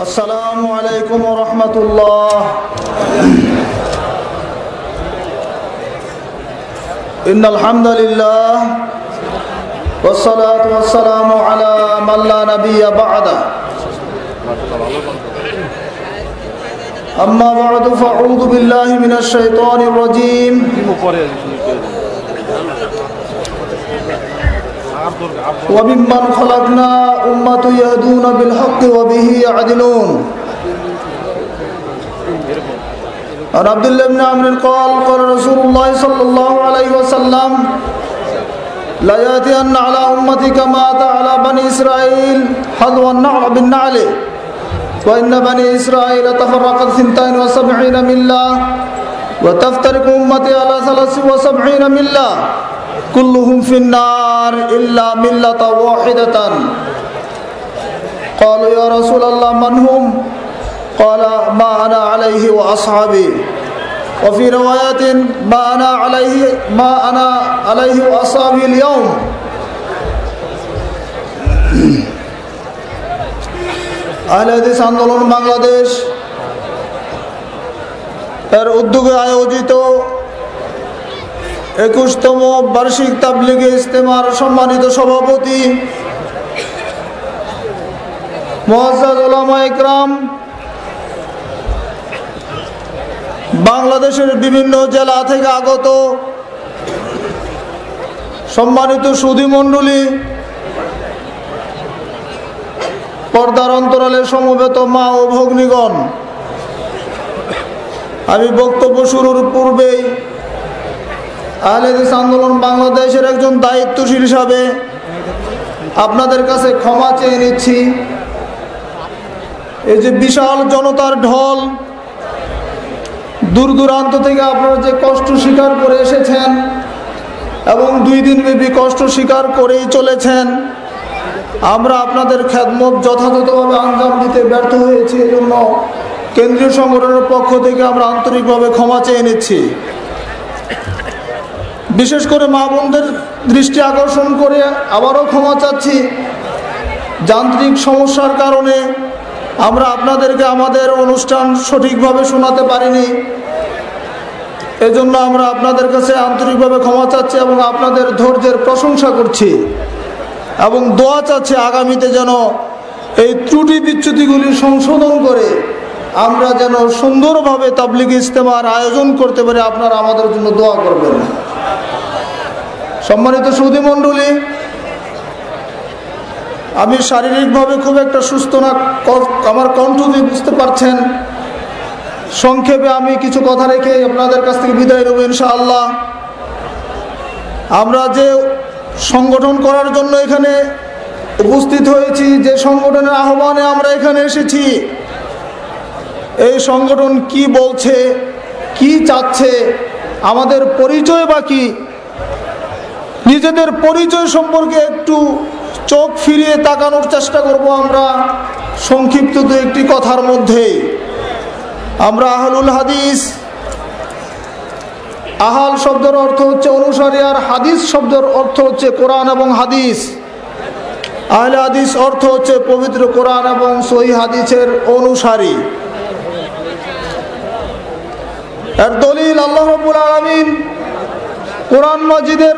السلام عليكم ورحمة الله. إن الحمد لله والصلاة والسلام على من لا نبي بعده. أما بعد فأعوذ بالله من الشيطان الرجيم. وممن خلقنا أمة يهدون بالحق وبه يعدلون. عن عبد الله بن عمرو قال قال رسول الله صلى الله عليه وسلم لا يأتين على أمتي كما أتى على بني إسرائيل حذو النعل بالنعل. وإن بني إسرائيل تفرقت ثنتين وسبعين ملة وتفترق أمتي على ثلاث وسبعين ملة. كلهم في النار إلا ملة واحدة قالوا يا رسول الله من هم قال ما أنا عليه وأصحابي وفي رواية ما أنا عليه ما أنا عليه وأصحابي اليوم আহলেদিস আন্দোলন বাংলাদেশ এর উদ্যোগে আয়োজিত একুশতম বার্ষিক তাবলিগে ইস্তেমার সম্মানিত সভাপতি মহাজাদ ইকরাম, বাংলাদেশের বিভিন্ন জেলা থেকে আগত সম্মানিত সুধী মণ্ডলী, পর্দার অন্তরালে সমবেত মা ও ভগ্নীগণ, আমি বক্তব্য শুরুর পূর্বেই আহলেদিস আন্দোলন বাংলাদেশের একজন দায়িত্বশীল হিসাবে আপনাদের কাছে ক্ষমা চেয়ে নিচ্ছি। এই যে বিশাল জনতার ঢল, দূর দূরান্ত থেকে আপনারা যে কষ্ট স্বীকার করে এসেছেন এবং দুই দিন ব্যাপী কষ্ট স্বীকার করেই চলেছেন, আমরা আপনাদের খেদমত যথাযথভাবে আঞ্জাম দিতে ব্যর্থ হয়েছি। এজন্য কেন্দ্রীয় সংগঠনের পক্ষ থেকে আমরা আন্তরিকভাবে ক্ষমা চেয়ে নিচ্ছি। বিশেষ করে মা বোনদের দৃষ্টি আকর্ষণ করে আবারও ক্ষমা চাচ্ছি। যান্ত্রিক সমস্যার কারণে আমরা আপনাদেরকে আমাদের অনুষ্ঠান সঠিকভাবে শোনাতে পারিনি। এজন্য আমরা আপনাদের কাছে আন্তরিকভাবে ক্ষমা চাচ্ছি এবং আপনাদের ধৈর্যের প্রশংসা করছি এবং দোয়া চাচ্ছি আগামীতে যেন এই ত্রুটি বিচ্যুতিগুলি সংশোধন করে আমরা যেন সুন্দরভাবে তাবলিগ ইজতেমার আয়োজন করতে পারি। আপনারা আমাদের জন্য দোয়া করবেন। সম্মানিত সৌদি মণ্ডলী, আমি শারীরিকভাবে খুব একটা সুস্থ না আমার কণ্ঠ দিয়ে বুঝতে পারছেন, সংক্ষেপে আমি কিছু কথা রেখে আপনাদের কাছ থেকে বিদায় নেব ইনশাআল্লাহ। আমরা যে সংগঠন করার জন্য এখানে উপস্থিত হয়েছি, যে সংগঠনের আহ্বানে আমরা এখানে এসেছি, এই সংগঠন কি বলছে, কি চাচ্ছে, আমাদের পরিচয় বা কি নিজেদের পরিচয় সম্পর্কে একটু চোখ ফিরিয়ে তাকানোর চেষ্টা করব আমরা। সংক্ষিপ্ত দু একটি কথার মধ্যে। আমরা আহলুল হাদিস। আহাল শব্দের অর্থ হচ্ছে অনুসারী, আর হাদিস শব্দের অর্থ হচ্ছে কোরআন এবং হাদিস। আহলে হাদিস অর্থ হচ্ছে পবিত্র কোরআন এবং সহি হাদিসের অনুসারী। এর দলিল আল্লাহ রবুল আলমিন কোরআন মজিদের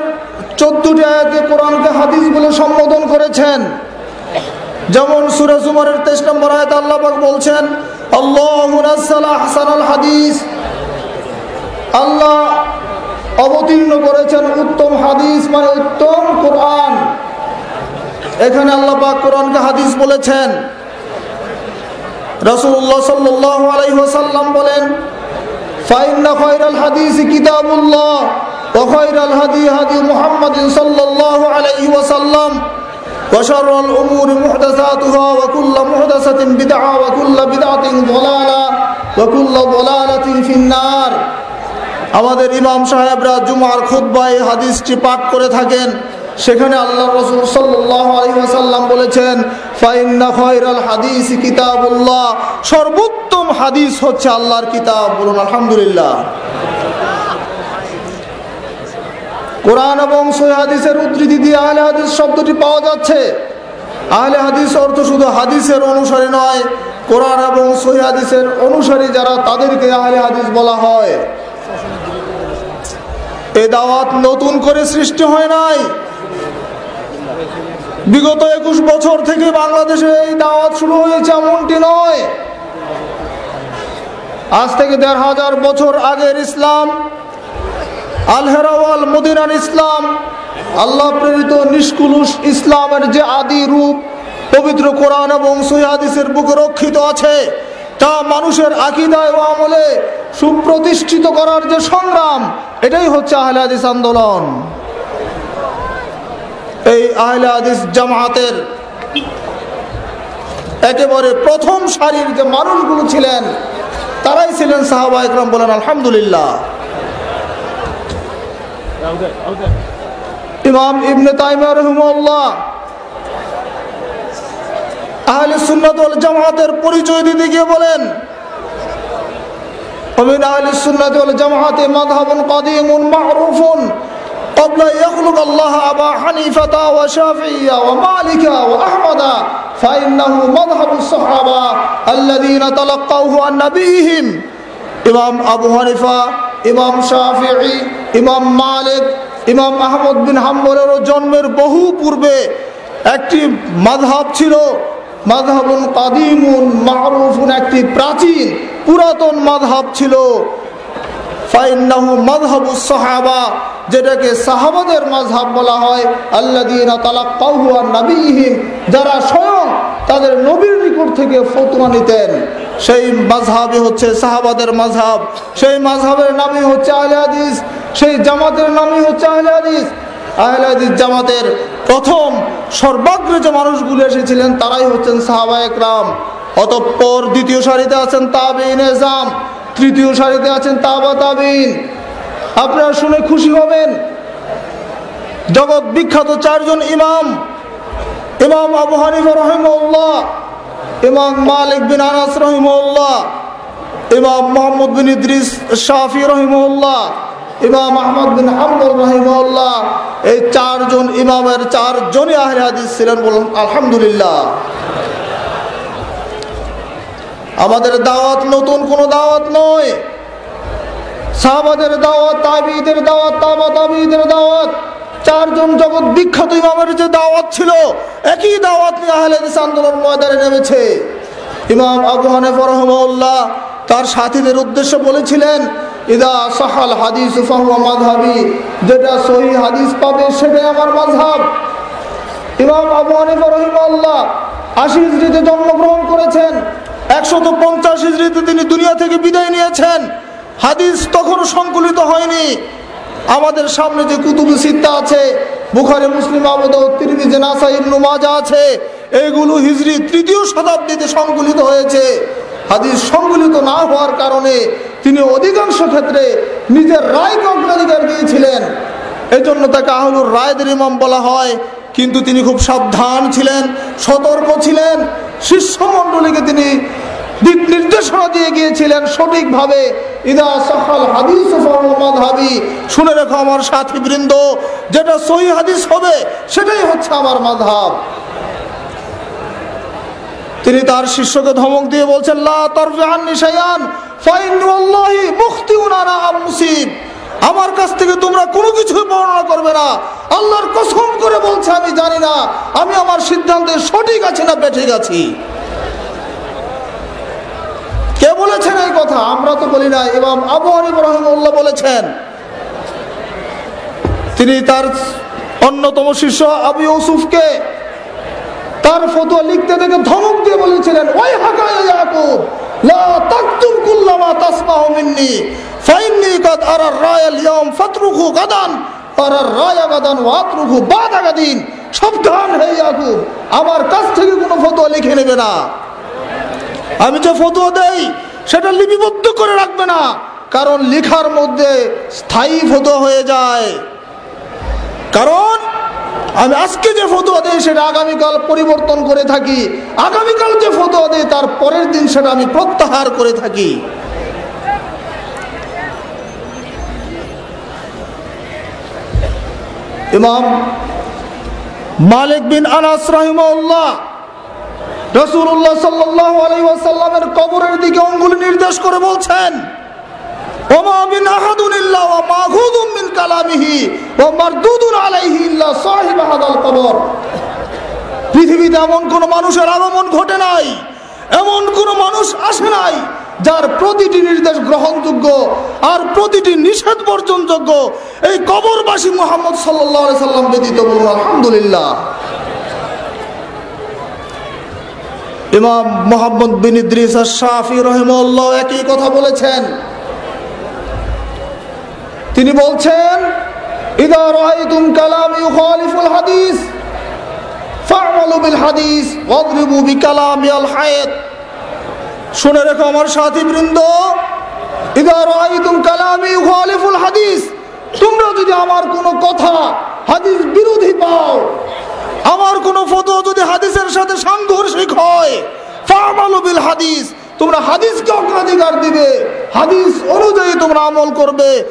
চোদ্দটি আয়াতে কোরআনকে হাদিস বলে সম্বোধন করেছেন। যেমন সুরাজ উমরের তেইশ নম্বর আয়াত আল্লাহ বলছেন, আল্লাহ হাদিস। আল্লাহ অবতীর্ণ করেছেন উত্তম হাদিস মানে উত্তম কোরআন। এখানে আল্লাহ পাক কোরআনকে হাদিস বলেছেন। রসুল্লাহ সাল্লাহ আলাইসাল্লাম বলেন, ফাইন্না খয়রাল হাদিস কিতাবুল্লাহ। وخير الهدي هدي محمد صلى الله عليه وسلم وشر الأمور محدثاتها وكل محدثة بدعة وكل بدعة ضلالة وكل ضلالة في النار আমাদের ইমাম সাহেবরা জুমার খুদ্বায় হাদিসটি পাঠ করে থাকেন সেখানে আল্লাহ রসুল সাল্লাম বলেছেন ফাইন্না খয়রাল হাদিস কিতাবুল্লাহ সর্বোত্তম হাদিস হচ্ছে আল্লাহর কিতাব বলুন আলহামদুলিল্লাহ কোরআন এবং সৈহাদিসের উদ্ধৃতি দিয়ে আহলে হাদিস শব্দটি পাওয়া যাচ্ছে। আহলে হাদিস অর্থ শুধু হাদিসের অনুসারী নয়, কোরআন এবং হাদিসের অনুসারী যারা তাদেরকে আহলে হাদিস বলা হয়। এ দাওয়াত নতুন করে সৃষ্টি হয় নাই। বিগত একুশ বছর থেকে বাংলাদেশে এই দাওয়াত শুরু হয়েছে এমনটি নয়। আজ থেকে দেড় হাজার বছর আগের ইসলাম আলহেরাওয়াল মদিনার ইসলাম, আল্লাহ প্রেরিত নিষ্কুলুস ইসলামের যে আদি রূপ পবিত্র কোরআন এবং সহিদের বুকে রক্ষিত আছে, তা মানুষের আকিদায় ও আমলে সুপ্রতিষ্ঠিত করার যে সংগ্রাম, এটাই হচ্ছে আহলে হাদিস আন্দোলন। এই আহলে হাদিস একেবারে প্রথম সারির যে মানুষগুলো ছিলেন, তারাই ছিলেন সাহাবা একরাম বলেন, আলহামদুলিল্লাহ। ইমাম ইবনে তাইমিয়া রহমুল্লাহ আহলে সুন্নাত ওয়াল জামাতের পরিচয় দিতে গিয়ে বলেন ومن أهل السنة والجماعة مذهب قديم معروف قبل يخلق الله أبا حنيفة وشافعية ومالك وأحمد فإنه مذهب الصحابة الذين تلقوه عن نبيهم ইমাম আবু হানিফা ইমাম শাফিঈ, ইমাম মালিক, ইমাম আহমদ বিন হাম্বলেরও জন্মের বহু পূর্বে একটি মাধাব ছিল। মাধাবুন কাদিমুন মারুফুন, একটি প্রাচীন পুরাতন মাধাব ছিল। সাহাবা, যেটাকে সাহাবাদের বলা হয়। নবীহিম যারা স্বয়ং তাদের নবীর নিকট থেকে ফতোয়া নিতেন। সেই মাযহাবই হচ্ছে সাহাবাদের মাযহাব, সেই মাযহাবের নামই হচ্ছে আহলে হাদিস, সেই জামাতের নামই হচ্ছে আহলে হাদিস। আহলে হাদিস জামাতের প্রথম সর্বাগ্রে যে মানুষগুলো এসেছিলেন, তারাই হচ্ছেন সাহাবা একরাম। অতঃপর দ্বিতীয় সারিতে আছেন তাবিন এজাম, তৃতীয় সারিতে আছেন তাবা তাবিন আপনারা শুনে খুশি হবেন, জগৎ বিখ্যাত চারজন ইমাম ইমাম আবু হানিফা রহিমউল্লাহ ইমাম মালিক বিন আনাস রহিমউল্লাহ ইমাম মোহাম্মদ বিন ইদ্রিস শাফি রহিমউল্লাহ ইমাম আহমদ বিন হাম্বল রহিমউল্লাহ এই চারজন ইমামের চারজনই আহলে হাদিস ছিলেন বলুন আলহামদুলিল্লাহ। আমাদের দাওয়াত নতুন, কোনো দাওয়াত নয়। সাহাবাদের দাওয়াত, তাবিদের দাওয়াত, তাবা তাবিদের দাওয়াত। চারজন জগৎ বিখ্যাত ইমামের যে দাওয়াত ছিল, একই দাওয়াত নিয়ে আন্দোলন ময়দানে নেমেছে। ইমাম আবু হানিফা রহমাউল্লাহ তার সাথীদের উদ্দেশ্যে বলেছিলেন, ইদা সাহাল হাদিস যেটা হাদিস পাবে আমার ইমাম আশি জন্মগ্রহণ করেছেন তিনি দুনিয়া থেকে বিদায় নিয়েছেন। হাদিস তখনও সংকলিত হয়নি। আমাদের সামনে যে কুতুবু সিদ্ধা আছে, বুখারে, মুসলিম মাজা আছে এইগুলো হিজরি তৃতীয় শতাব্দীতে সংকলিত হয়েছে। হাদিস সংকলিত না হওয়ার কারণে তিনি অধিকাংশ ক্ষেত্রে নিজের রায়কে অগ্রাধিকার দিয়েছিলেন। এজন্য তাকে আহলুর রায়দের ইমাম বলা হয়। কিন্তু তিনি খুব সাবধান ছিলেন, সতর্ক ছিলেন। শিষ্যমণ্ডলীকে তিনি দিক নির্দেশনা দিয়ে গিয়েছিলেন সঠিকভাবে। ইদা সফল হাদিস হাবি শুনে রেখো আমার সাথী বৃন্দ যেটা সহি হাদিস হবে, সেটাই হচ্ছে আমার মাধাব তিনি তার শিষ্যকে ধমক দিয়ে বলছেন আমার কাছ থেকে তোমরা কোনো কিছু বর্ণনা করবে না। আল্লাহর কসম করে বলছে, আমি জানি না, আমি আমার সিদ্ধান্তে সঠিক আছি না বেঠিক আছি? কে বলেছেন এই কথা? আমরা তো বলি না এবং আবু হানিফ রহমুল্লাহ বলেছেন। তিনি তার অন্যতম শিষ্য আবু ইউসুফকে তার ফতোয়া লিখতে দেখে ধমক দিয়ে বলেছিলেন, ওই হাকায় ইয়াকুব, লা তাকতুব কুল্লামা তাসমাউ মিন্নি, ফাইন্নি কাদ আরা রায়াল ইয়াউম ফাতরুহু গাদান, আরা রায়া গাদান ওয়াতরুহু বাদা গাদিন, সাবধান হে ইয়াকুব, আমার কাছ থেকে কোনো ফতোয়া লিখে নেবে না। আমি যে ফতোয়া দেই, সেটা লিপিবদ্ধ করে রাখবে না। কারণ লেখার মধ্যে স্থায়ী ফতোয়া হয়ে যায়। কারণ আমি আজকে যে ফতোয়া দেই, সেটা আগামীকাল পরিবর্তন করে থাকি। আগামীকাল যে ফতোয়া দেই, তার পরের দিন সেটা আমি প্রত্যাহার করে থাকি। ইমাম মালিক বিন আনাস রহিমউল্লাহ রসুল্লাহ সাল্লাহ আলী ওয়াসাল্লামের কবরের দিকে অঙ্গুলি নির্দেশ করে বলছেন পৃথিবীতে এমন কোন মানুষের আগমন ঘটে নাই, এমন কোন মানুষ আসে নাই যার প্রতিটি নির্দেশ গ্রহণযোগ্য আর প্রতিটি নিষেধ বর্জনযোগ্য। এই কবরবাসী মোহাম্মদ সাল্লাহ সাল্লাম ব্যতীত বলুন, আলহামদুলিল্লাহ। ইমাম মোহাম্মদ বিন ইদ্রিস শাফি রহিমউল্লাহ একই কথা বলেছেন। তিনি বলছেন হাদিস হাদিস শুনে রেখো আমার সাথী বৃন্দ হাদিস, তোমরা যদি আমার কোনো কথা হাদিস বিরোধী পাও আমার কোন ফটো যদি হাদিসের সাথে সাংঘর্ষিক হয় হাদিস, তোমরা হাদিসকে অগ্রাধিকার দিবে, হাদিস অনুযায়ী তোমরা আমল করবে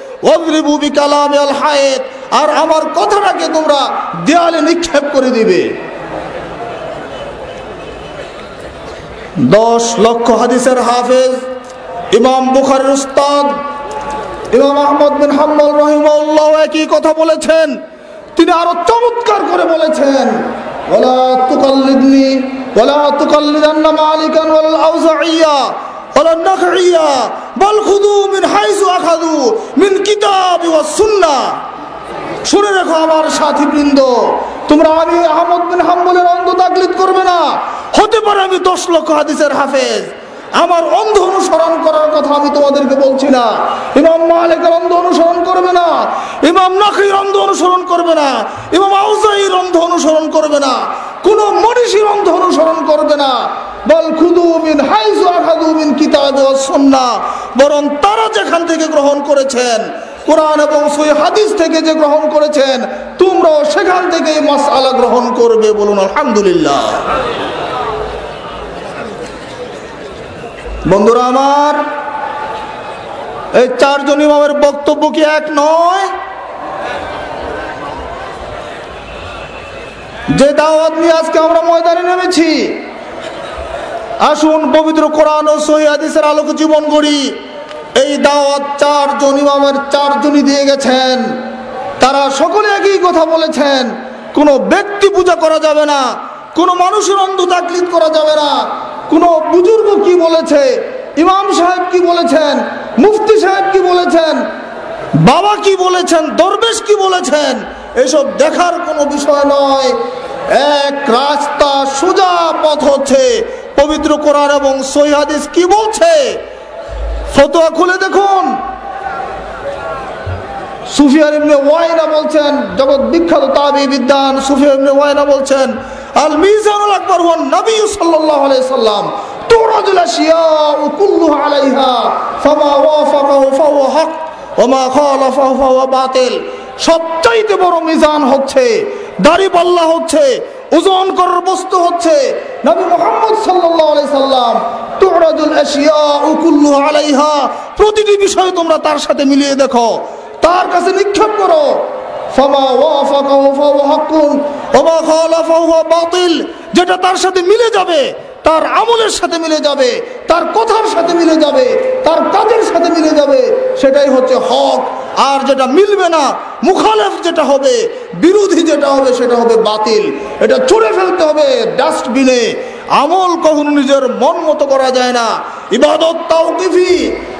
হায়াত, আর আমার কথাটাকে তোমরা দেয়ালে নিক্ষেপ করে দিবে। দশ লক্ষ হাদিসের হাফেজ, ইমাম বুখারের উস্তাদ, ইমাম আহমদ বিন হাম্মল রহিমাল্লাহ একই কথা বলেছেন। তিনি আরও চমৎকার করে বলেছেন মালিকান মিন মিন শুনে রেখো আমার সাথী বৃন্দ তোমরা আমি আহমদ বিন হাম্বলের অন্ধ তাকলিদ করবে না, হতে পারে আমি দশ লক্ষ হাদিসের হাফেজ। আমার অন্ধ অনুসরণ করার কথা আমি তোমাদেরকে বলছি না। ইমাম মালিকের অন্ধ অনুসরণ করবে না। ইমাম নাকির অন্ধ অনুসরণ করবে না। ইমাম আউজাইর অন্ধ অনুসরণ করবে না। কোন মনীষীর অন্ধ অনুসরণ করবে না। বল খুদু মিন হাইজু আখাদু মিন কিতাবে সুন্নাহ। বরং তারা যেখান থেকে গ্রহণ করেছেন, কোরআন এবং সই হাদিস থেকে যে গ্রহণ করেছেন, তোমরাও সেখান থেকে মাসআলা গ্রহণ করবে বলুন আলহামদুলিল্লাহ। বন্ধুরা আমার, এই চারজন ইমামের বক্তব্য কি এক নয়? যে দাওয়াত নিয়ে আজকে আমরা ময়দানে নেমেছি, আসুন পবিত্র কোরআন ও সহি হাদিসের আলোকে জীবন গড়ি। এই দাওয়াত চারজন ইমামের চারজনই দিয়ে গেছেন। তারা সকলে একই কথা বলেছেন, কোনো ব্যক্তি পূজা করা যাবে না, কোনো মানুষের অন্ধ তাকলিদ করা যাবে না। কোনো বুজুর্গ কি বলেছে? ইমাম সাহেব কি বলেছেন? মুফতি সাহেব কি বলেছেন? বাবা কি বলেছেন? দরবেশ কি বলেছেন? এসব দেখার কোনো বিষয় নয়। এক রাস্তা সোজা পথ হচ্ছে। পবিত্র কোরআন এবং সহিহাদিস কি বলছে? ফতোয়া খুলে দেখুন। সুফিয়ার ইবনে ওয়াইনা বলছেন, জগৎ বিখ্যাত তাবি বিদ্যান সুফিয়ার ইবনে ওয়াইনা বলছেন আল নবী আলাইহি সবচাইতে বড় মিজান হচ্ছে দাড়ি পাল্লা হচ্ছে, ওজন করার বস্তু হচ্ছে নবী মোহাম্মদ সাল্লাম। কুল্লুহা আলাইহা, প্রতিটি বিষয় তোমরা তার সাথে মিলিয়ে দেখো। তার কাছে নিক্ষেপ করো ফামা ওয়াফাকাহু ফাহুয়া হাক্কুন, ওমা খালাফাহু ফাহুয়া বাতিল। যেটা তার সাথে মিলে যাবে, তার আমলের সাথে মিলে যাবে, তার কথার সাথে মিলে যাবে, তার কাজের সাথে মিলে যাবে, সেটাই হচ্ছে হক। আর যেটা মিলবে না, মুখালেফ যেটা হবে, বিরোধী যেটা হবে, সেটা হবে বাতিল। এটা ছুড়ে ফেলতে হবে ডাস্টবিনে। আমল কখনো নিজের মন মতো করা যায় না। ইবাদত তাও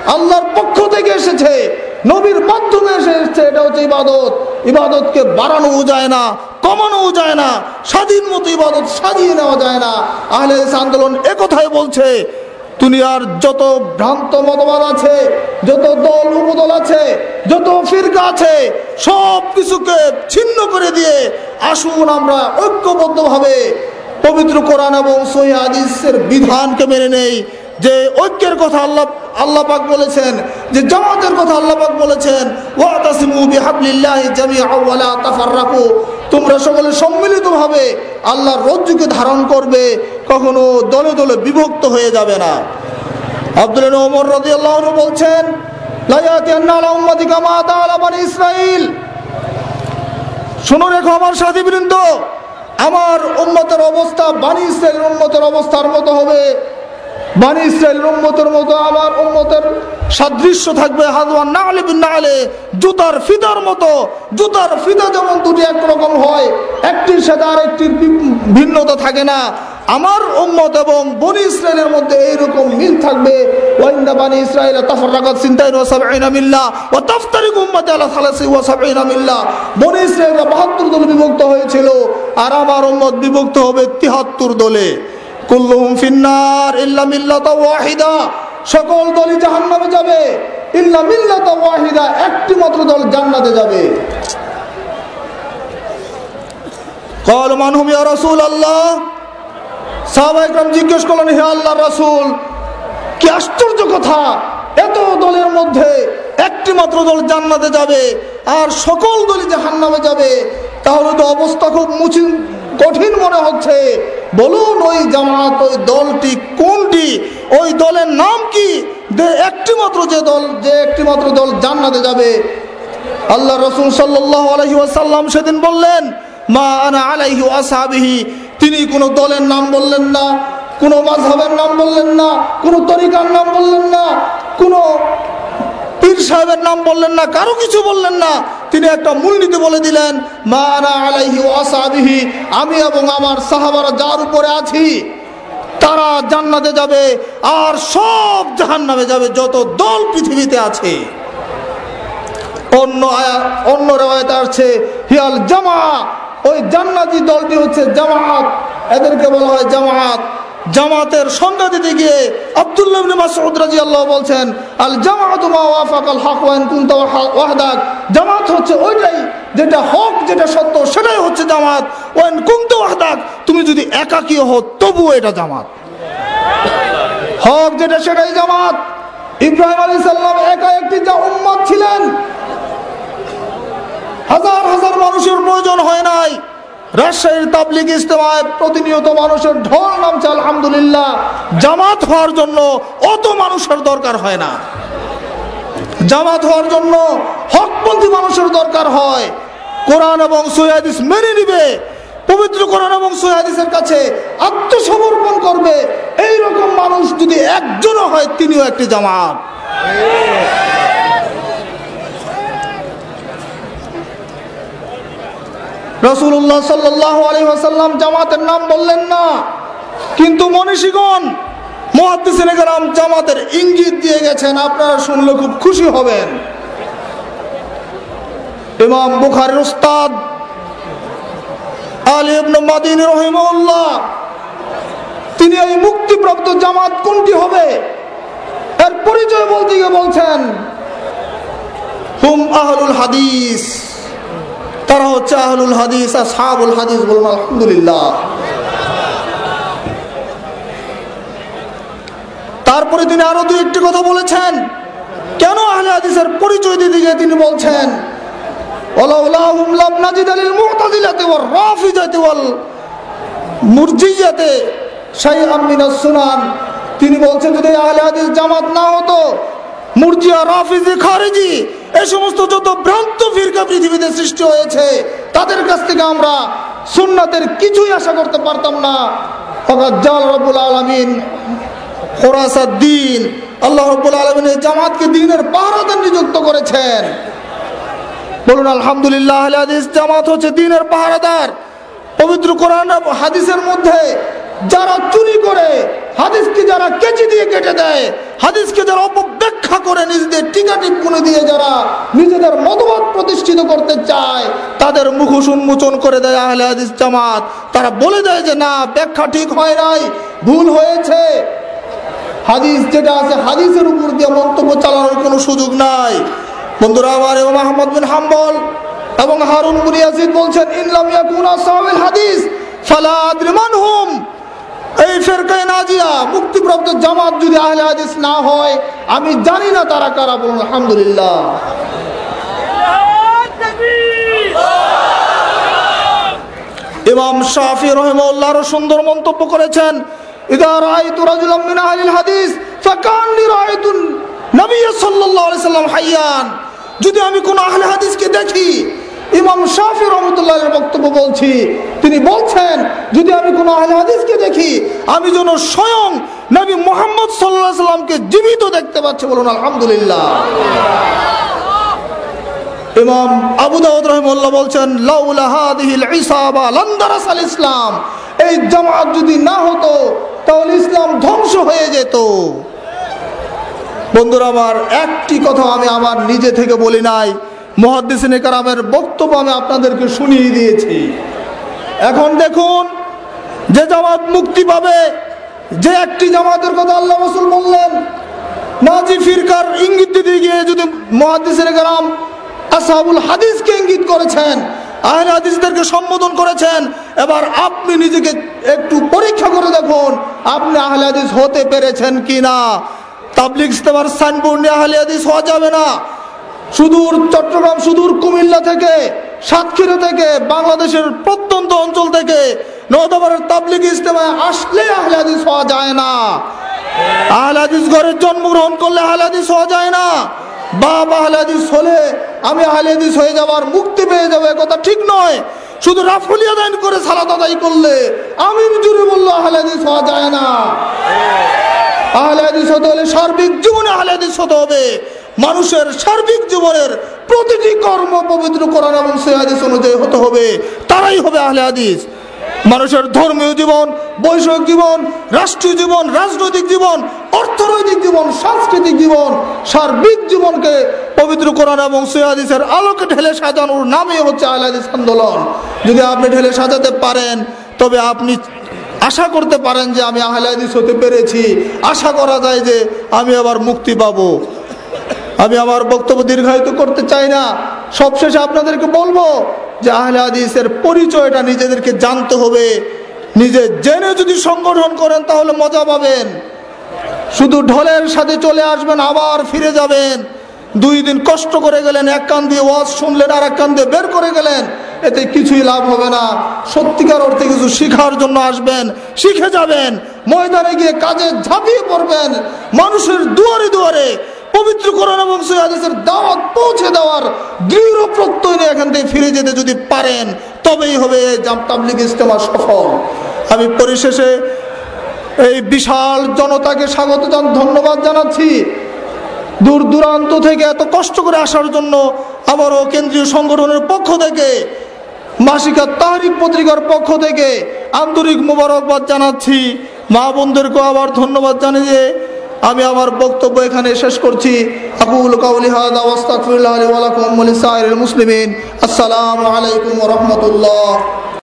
আল্লাহর পক্ষ থেকে এসেছে। নবীর মাধ্যমে এসে এসছে, এটা হচ্ছে ইবাদত। ইবাদতকে বাড়ানোও যায় না, কমানোও যায় না, স্বাধীন মতো ইবাদত সাজিয়ে নেওয়া যায় না। আহলে আন্দোলন একথাই বলছে, দুনিয়ার যত ভ্রান্ত মতবাদ আছে, যত দল উপদল আছে, যত ফিরকা আছে, সব কিছুকে ছিন্ন করে দিয়ে আসুন আমরা ঐক্যবদ্ধভাবে পবিত্র কোরআন এবং সহি বিধানকে মেনে নেই, যে ঐক্যের কথা আল্লাহ আল্লাহ পাক বলেছেন যে জামাতের কথা আল্লাহ পাক বলেছেন তাফাররাকু। তোমরা সকলে সম্মিলিতভাবে আল্লাহর রজ্জুকে ধারণ করবে, কখনো দলে দলে বিভক্ত হয়ে যাবে না। আব্দুল ওমর রাদিয়াল্লাহু আনহু বলছেন, লা ইয়াতিয়ান্না আলা উম্মতি কামা আতা আলা বানি ইসরাঈল। শোনো রেখো আমার সাথীবৃন্দ, আমার উম্মতের অবস্থা বাণী ইসরায়েলের উম্মতের অবস্থার মতো হবে। বাণী ইসরায়েলের উম্মতের মতো, আমার উম্মতের সাদৃশ্য থাকবে হাজওয়ান না আলে বিন না আলে জুতার ফিতার মতো। জুতার ফিতা যেমন দুটি একরকম হয়, একটির সাথে আর একটির ভিন্নতা থাকে না। আমার উম্মত এবং বনি ইসরায়েলের মধ্যে এইরকম মিল থাকবে। ওয়াইন্দা বানি ইসরায়েল তাফাররাকাত সিনতাইন ওয়া সাবঈনা মিল্লা ওয়া তাফতারিকু উম্মতি আলা সালাসি ওয়া সাবঈনা মিল্লা বনি ইসরায়েলরা 72 দলে বিভক্ত হয়েছিল, আর আমার উম্মত বিভক্ত হবে 73 দলে। কুল্লুম ফিন্নার ইল্লা মিল্লাতা ওয়াহিদা। সকল দলই জাহান্নামে যাবে। ইল্লা মিল্লাতা ওয়াহিদা, একটি মাত্র দল জান্নাতে যাবে। কল মানহুম ইয়া রাসূল আল্লাহ সাহাবাইকরাম জিজ্ঞেস করলেন, হে আল্লাহর রাসূল, কি আশ্চর্য কথা! এত দলের মধ্যে একটি মাত্র দল জান্নাতে যাবে আর সকল দলই জাহান্নামে যাবে। তাহলে তো অবস্থা খুব মুচিন, কঠিন মনে হচ্ছে। বলুন ওই জামাত, ওই দলটি কোনটি? ওই দলের নাম কি? একটি মাত্র যে দল, যে একটি মাত্র দল জান্নাতে যাবে। আল্লাহ রসুল সাল্লাহ আলহি ওয়াসাল্লাম সেদিন বললেন, মা আনা আলাইহি ওয়াসাবিহি তিনি কোনো দলের নাম বললেন না, কোনো মাঝহের নাম বললেন না, কোনো তরিকার নাম বললেন না, কোনো পীর সাহেবের নাম বললেন না, কারও কিছু বললেন না। তিনি একটা মূলনীতি বলে দিলেন, মা আনা আলাইহি ওয়াসাবিহি আমি এবং আমার সাহাবারা যার উপরে আছি, তারা জান্নাতে যাবে আর সব জাহান্নামে যাবে, যত দল পৃথিবীতে আছে। অন্য অন্য রেওয়ায়তে আসছে, হিয়াল জামা ওই জান্নাতি দলটি হচ্ছে জামাত। এদেরকে বলা হয় জামাত। জামাতের সংজ্ঞা দিতে গিয়ে আব্দুল্লাহ বলছেন, আল জামাআতু মা ওয়াফাকাল জামাত হচ্ছে ওইটাই যেটা হক, যেটা সত্য, সেটাই হচ্ছে জামাত। ওয়া ইন কুনতা তুমি যদি একাকী হও, তবুও এটা জামাত। হক যেটা, সেটাই জামাত। ইব্রাহিম আলাইহিস সালাম একা একটি যা উম্মত ছিলেন। হাজার হাজার মানুষের প্রয়োজন হয় নাই। রাজশাহীর তাবলিগ ইস্তেমায় প্রতিনিয়ত মানুষের ঢল নামছে, আলহামদুলিল্লাহ। জামাত হওয়ার জন্য অত মানুষের দরকার হয় না। জামাত হওয়ার জন্য হকপন্থী মানুষের দরকার হয়। কোরআন এবং সৈয়াদিস মেনে নিবে, পবিত্র কোরআন এবং সৈয়াদিসের কাছে আত্মসমর্পণ করবে। এই রকম মানুষ যদি একজনও হয়, তিনিও একটি জামাত। রসুল্লাহ সাল্লাহ আলী আসাল্লাম জামাতের নাম বললেন না। কিন্তু মনীষীগণ মহাদিসাম জামাতের ইঙ্গিত দিয়ে গেছেন, আপনারা শুনলে খুব খুশি হবেন। ইমাম বুখারের উস্তাদ আলী মাদিন রহিমউল্লাহ তিনি এই মুক্তিপ্রাপ্ত জামাত কোনটি হবে? এর পরিচয় বলতে গিয়ে বলছেন, হুম আহলুল হাদিস। তারা হচ্ছে আহলুল হাদিস আর সাহাবুল হাদিস বলুন, আলহামদুলিল্লাহ। তারপরে তিনি আরও দু একটি কথা বলেছেন। কেন আহলে হাদিসের পরিচয় দিতে গিয়ে তিনি বলছেন তিনি বলছেন, যদি আহলে হাদিস জামাত না হতো, মুরজিয়া, রাফিজি, খারেজি এই সমস্ত যত ভ্রান্ত ফিরকা পৃথিবীতে সৃষ্টি হয়েছে, তাদের কাছ থেকে আমরা সুন্নাতের কিছুই আশা করতে পারতাম না। জাল রবুল আলমিন দিন আল্লাহ রব্বুল আলমিন জামাতকে দিনের পাহারাদার নিযুক্ত করেছেন। বলুন, আলহামদুলিল্লাহ জামাত হচ্ছে দিনের পাহারাদার। পবিত্র কোরআন হাদিসের মধ্যে যারা চুরি করে, হাদিসকে যারা কেচি দিয়ে কেটে দেয় হাদিসকে যারা অপব্যাখ্যা করে নিজেদের টিকা টিপ্পনি দিয়ে যারা নিজেদের মতবাদ প্রতিষ্ঠিত করতে চায়, তাদের মুখোশ উন্মোচন করে দেয় আহলে হাদিস জামাত। তারা বলে দেয় যে, না, ব্যাখ্যা ঠিক হয় নাই, ভুল হয়েছে। হাদিস যেটা আছে, হাদিসের উপর দিয়ে মন্তব্য চালানোর কোনো সুযোগ নাই। বন্ধুরা, আমার এবং আহমদ বিন হাম্বল এবং হারুন বুনিয়াজিদ বলছেন ইনলাম ইয়াকুনা সাহাবিল হাদিস, ফালা আদরি মান হুম এই ফেরকায় নাজিয়া, মুক্তিপ্রাপ্ত জামাত যদি আহলে হাদিস না হয়, আমি জানি না তারা কারা বলুন, আলহামদুলিল্লাহ। ইমাম শাফি রহমউল্লাহর সুন্দর মন্তব্য করেছেন, ইদা রাআইতু রাজুলাম মিন আহলিল হাদিস, ফাকান্নি রাআইতু নবী সাল্লাল্লাহু আলাইহি সাল্লাম হাইয়ান। যদি আমি কোন আহলে হাদিসকে দেখি ইমাম শাফি রহমতুল্লাহ বক্তব্য বলছি, তিনি বলছেন, যদি আমি কোনো আহলে দেখি, আমি যেন স্বয়ং নবী মোহাম্মদ সাল্লাহ সাল্লামকে জীবিত দেখতে পাচ্ছি, বলুন আলহামদুলিল্লাহ। ইমাম আবু দাউদ রহমুল্লাহ বলছেন, লাউলা হাদিহিল ইসাবা লান্দারাস আল ইসলাম। এই জামাত যদি না হতো, তাহলে ইসলাম ধ্বংস হয়ে যেত। বন্ধুরা, আমার একটি কথা আমি আমার নিজে থেকে বলি নাই। মহাদ্দিসিন কারামের বক্তব্য আমি আপনাদেরকে শুনিয়ে দিয়েছি। এখন দেখুন, যে জামাত মুক্তি পাবে, যে একটি জামাতের কথা আল্লাহ রসুল বললেন, নাজি ফিরকার ইঙ্গিত দিতে গিয়ে যদি মহাদ্দিসিন কারাম আসাবুল হাদিসকে ইঙ্গিত করেছেন, আহলে হাদিসদেরকে সম্বোধন করেছেন, এবার আপনি নিজেকে একটু পরীক্ষা করে দেখুন, আপনি আহলে হাদিস হতে পেরেছেন কিনা। তাবলিগ ইস্তেমার সাইনবোর্ড নিয়ে আহলে হাদিস হওয়া যাবে না। সুদূর চট্টগ্রাম, সুদূর কুমিল্লা থেকে, সাতক্ষীরা থেকে, বাংলাদেশের প্রত্যন্ত অঞ্চল থেকে নদবারের তাবলিগ ইস্তেমায় আসলে আহলে হাদিস হওয়া যায় না। আহলে হাদিস ঘরের জন্মগ্রহণ করলে আহলে হওয়া যায় না। বাবা আহলে হাদিস হলে আমি আহলে হয়ে যাবার মুক্তি পেয়ে যাব কথা ঠিক নয়। শুধু রাফুলি আদায় করে সালাদ আদায় করলে আমি জুড়ে বলল আহলে হাদিস হওয়া যায় না। আহলে হাদিস হতে হলে সার্বিক জীবনে আহলে হতে হবে। মানুষের সার্বিক জীবনের প্রতিটি কর্ম পবিত্র করার এবং হাদিস অনুযায়ী হতে হবে, তারাই হবে আহলে হাদিস। মানুষের ধর্মীয় জীবন, বৈষয়িক জীবন, রাষ্ট্রীয় জীবন, রাজনৈতিক জীবন, অর্থনৈতিক জীবন, সাংস্কৃতিক জীবন, সার্বিক জীবনকে পবিত্র করার এবং সৈয়াদিসের আলোকে ঢেলে সাজানোর নামে হচ্ছে আহলাদিস আন্দোলন। যদি আপনি ঢেলে সাজাতে পারেন, তবে আপনি আশা করতে পারেন যে আমি আহলাদিস হতে পেরেছি। আশা করা যায় যে আমি আবার মুক্তি পাবো। আমি আমার বক্তব্য দীর্ঘায়িত করতে চাই না। সবশেষে আপনাদেরকে বলব যে আহলে হাদিসের পরিচয়টা নিজেদেরকে জানতে হবে। নিজে জেনে যদি সংগঠন করেন তাহলে মজা পাবেন। শুধু ঢলের সাথে চলে আসবেন, আবার ফিরে যাবেন। দুই দিন কষ্ট করে গেলেন, এক কান দিয়ে ওয়াজ শুনলেন, আর এক কান দিয়ে বের করে গেলেন। এতে কিছুই লাভ হবে না। সত্যিকার অর্থে কিছু শিখার জন্য আসবেন, শিখে যাবেন। ময়দানে গিয়ে কাজে ঝাঁপিয়ে পড়বেন। মানুষের দুয়ারে দুয়ারে পবিত্র করণ এবং সৈয়াদিসের দাওয়াত পৌঁছে দেওয়ার দৃঢ় প্রত্যয় নিয়ে এখান থেকে ফিরে যেতে যদি পারেন, তবেই হবে তাবলিগ ইস্তেমা সফল। আমি পরিশেষে এই বিশাল জনতাকে স্বাগত জান, ধন্যবাদ জানাচ্ছি। দূর দূরান্ত থেকে এত কষ্ট করে আসার জন্য আবারও কেন্দ্রীয় সংগঠনের পক্ষ থেকে, মাসিকা তাহারিক পত্রিকার পক্ষ থেকে আন্তরিক মোবারকবাদ জানাচ্ছি। মা বোনদেরকেও আবার ধন্যবাদ জানিয়ে আমি আমার বক্তব্য এখানে শেষ করছি। আকুল কাউলি হাদা ওয়াস্তাগফিরুল্লাহ লি ওয়া লাকুম ওয়া লিসাইরিল মুসলিমিন। আসসালামু আলাইকুম ওয়া রাহমাতুল্লাহ।